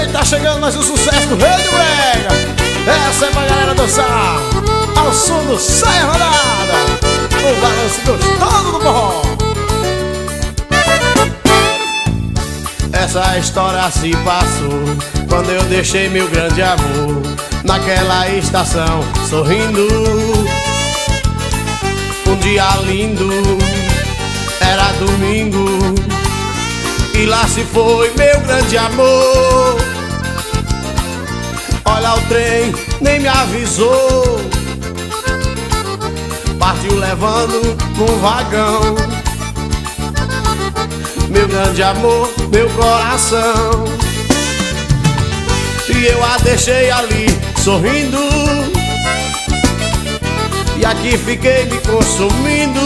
Ei, tá chegando mais um sucesso do Rei do Brega Essa é pra galera dançar Ao som do Saia Rodada O balanço gostoso do forró. Essa história se passou Quando eu deixei meu grande amor Naquela estação sorrindo. Um dia lindo Era domingo e lá se foi meu grande amor Olha o trem, nem me avisou. Partiu levando num vagão. Meu grande amor, meu coração. E eu a deixei ali sorrindo. E aqui fiquei me consumindo.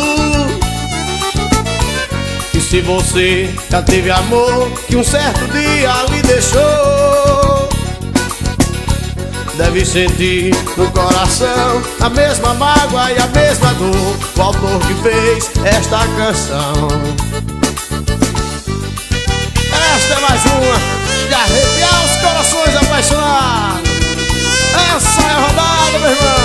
Se você já teve amor que um certo dia lhe deixou Deve sentir no coração a mesma mágoa e a mesma dor O autor que fez esta canção. Esta é mais uma de arrepiar os corações apaixonados. Essa é a rodada, meu irmão.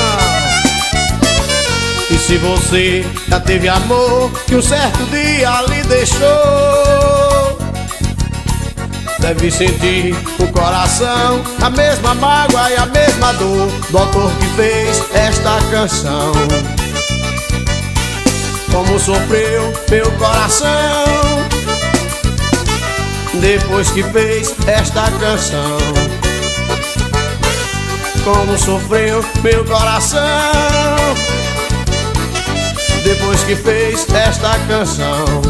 Se você já teve amor que um certo dia lhe deixou Deve sentir o coração A mesma mágoa e a mesma dor Do autor que fez esta canção. Como sofreu meu coração Depois que fez esta canção. Como sofreu meu coração depois que fez esta canção